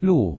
鹿